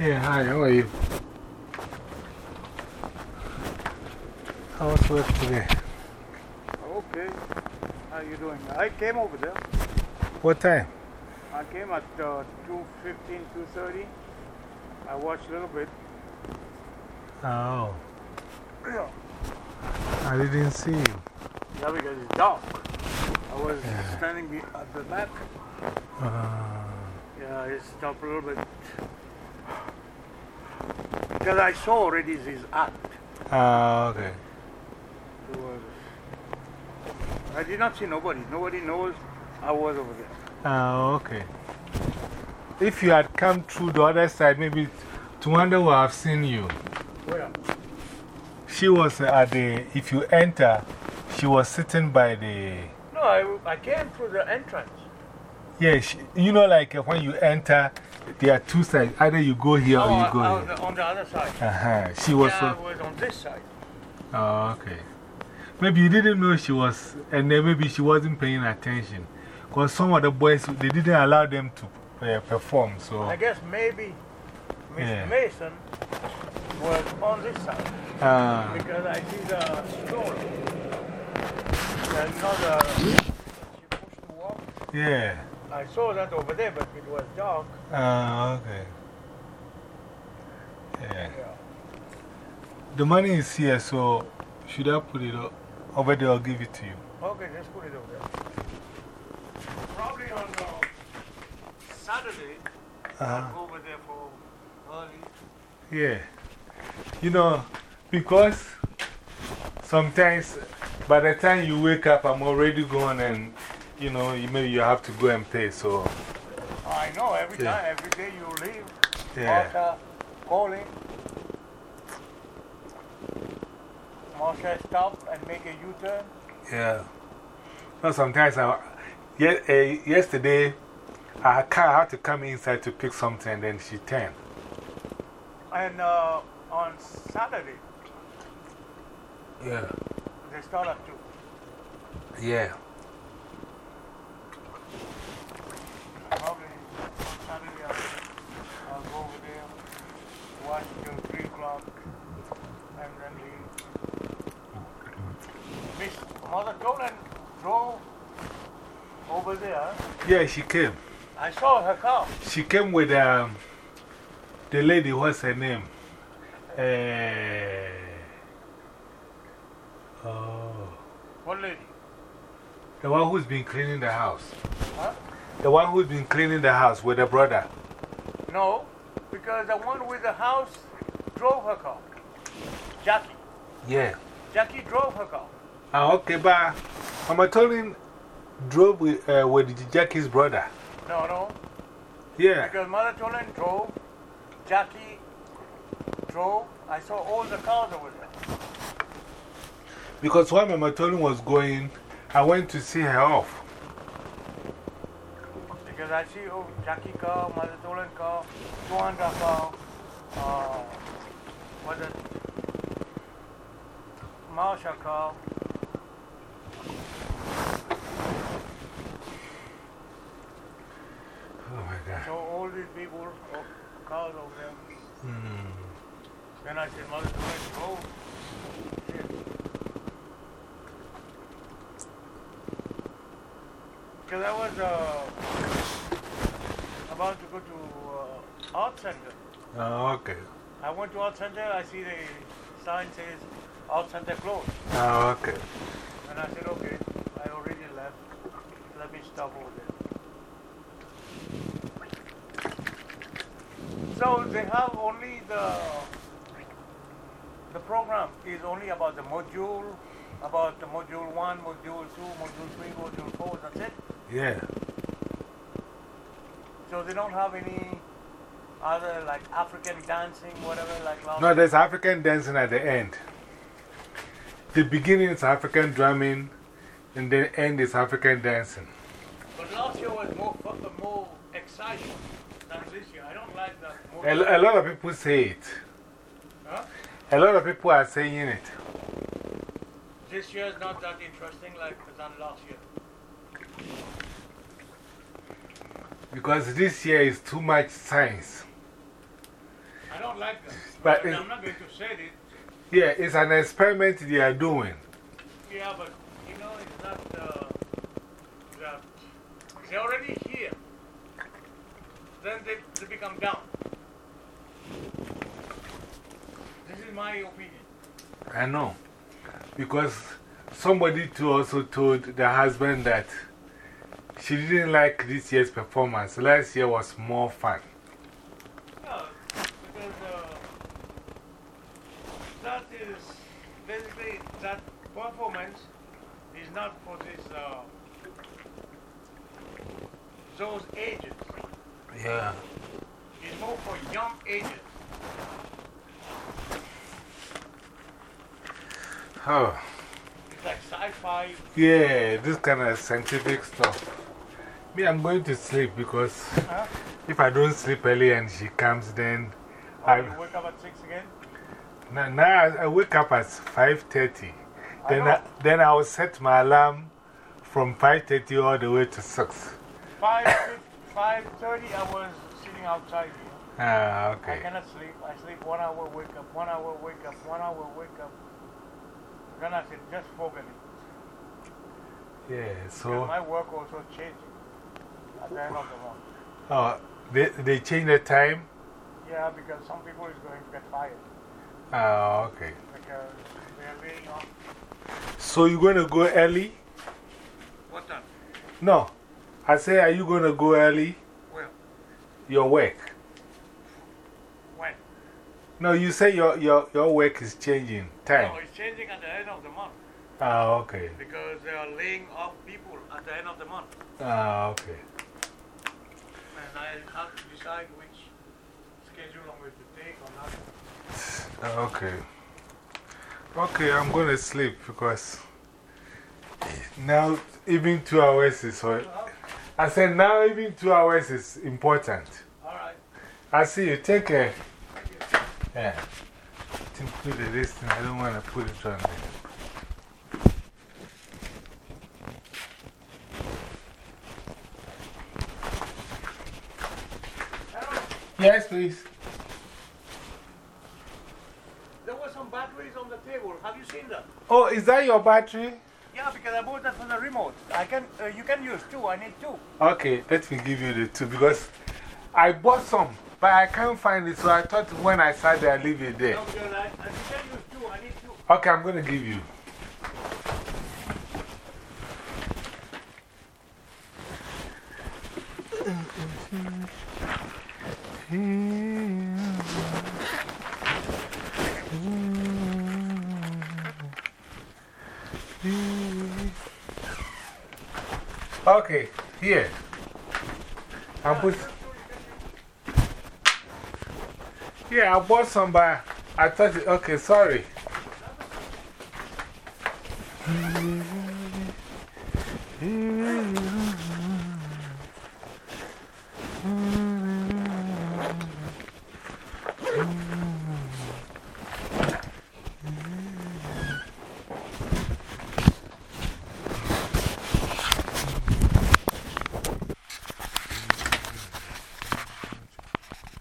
Yeah, hi, how are you? How was work today? Okay. How are you doing? I came over there. What time? I came at uh, 2.15, 2.30. I watched a little bit. Oh, Yeah, I didn't see you. yeah because it's dark. I was standing at the back. Uh, Yeah, I stopped a little bit. Because I saw already his act. ah, okay. Was, I did not see nobody. Nobody knows I was over there. Ah, okay. If you had come through the other side, maybe Twanda would have seen you. Where? She was at the, if you enter, she was sitting by the, No, I, I came through the entrance. yeah, you know, like uh, when you enter, there are two sides. Either you go here or Oh, you go on, here. the, on the other side. Uh -huh. She was. yeah, was on this side. Oh, okay. Maybe you didn't know she was, and then maybe she wasn't paying attention. Because some of the boys, they didn't allow them to uh, perform. So, I guess maybe Miss Yeah. Mason was on this side uh, because I see the. And not. She pushed to walk. yeah. I saw that over there, but it was dark. Uh, okay. Yeah. Yeah. The money is here, so should I put it over there or give it to you? Okay, just put it over there. Probably on uh, Saturday, Uh, I'll go over there for early. yeah. You know, because sometimes by the time you wake up, I'm already gone, and you know, you, maybe you have to go and pay. So, I know every Yeah. time, every day you leave, yeah. Marsha calling. Marsha stop and make a U-turn. Yeah. No, sometimes I, ye uh, yesterday, I ca- had to come inside to pick something, and then she turned. And uh, on Saturday, Yeah. they start at 2. Yeah. Probably on Saturday I'll, I'll go over there, watch till 3 o'clock, and then leave. Miss Mother Tolan drove over there. Yeah, she came. I saw her car. She came with um, the lady, what's her name? Uh, oh, What lady? the one who's been cleaning the house. Huh? The one who's been cleaning the house with the brother. No, because the one with the house drove her car. Jackie. Yeah. Jackie drove her car. Ah, okay, but Tolin drove with, uh, with Jackie's brother. No, no. Yeah. Because Mother Tolan drove, Jackie drove. I saw all the cars over there. Because while Mama Tolin was going, I went to see her off. Because I see Jackie car, Mother Tolan car, Tuanda car, Marsha car. Oh my God. So all these people, cars over there. Hmm. Then I said, Mother go. Because I was uh, about to go to uh, art center. Oh, okay. I went to art center. I see the sign says art center closed, Oh, okay. and I said, okay, I already left. Let me stop over there. So they have only the the program is only about the module, about the module one, module two, module three, module four. That's it. Yeah. So they don't have any other like African dancing, whatever, like last No, there's African dancing at the end. The beginning is African drumming, and the end is African dancing. But last year was more, fu- uh, more exciting than this year. I don't like that. A, a lot of people say it. Huh? A lot of people are saying it. This year is not that interesting like than last year. Because this year is too much science. I don't like that. But it- I'm not going to say it. Yeah, it's an experiment they are doing. Yeah, but you know, it's not. Uh, that they're already here. Then they, they become down. This is my opinion. I know. Because somebody too also told the husband that she didn't like this year's performance. Last year was more fun. Yeah, because uh, that is basically that performance is not for this uh, those ages. Yeah. It's more for young ages. Oh. It's like sci-fi. Yeah, this kind of scientific stuff. Me, I'm going to sleep because Huh? if I don't sleep early and she comes, then I, wake up at six again. now, now I wake up at 5.30. I Then know. I, then I will set my alarm from 5.30 all the way to 6. Five, five thirty. I was sitting outside here. Ah, I cannot sleep. I sleep one hour, wake up, one hour, wake up, one hour, wake up. Then I said, just forget it. Yeah, Because so my work also changing at the end of the month. oh, they, they change the time? Yeah, because some people is going to get fired Ah, okay. because they are laying off. So you're going to go early? What time? No. I say, are you going to go early? Well, Your work? when? No, you say your, your, your work is changing time. No, it's changing at the end of the month Ah, okay. because they are laying off people at the end of the month. Ah, okay. I have to decide which schedule I'm going to take or not. Ah, Okay. Okay, I'm going to sleep because now even two hours is. I said now even two hours is important. All right. I see you. Take care. Yeah. To include this thing, I don't want to put it on there. Yes, please. There were some batteries on the table. Have you seen them? Oh, is that your battery? Yeah, because I bought that for the remote. I can, uh, you can use two. I need two. Okay, let me give you the two because I bought some, but I can't find it. So I thought when I sat there, I'd leave it there. No, because I, I, can use two. I need two. Okay, I'm going to give you. Mm, mm, mm. Okay, here. I'm put. Yeah, I bought some, but I thought, it, okay, sorry.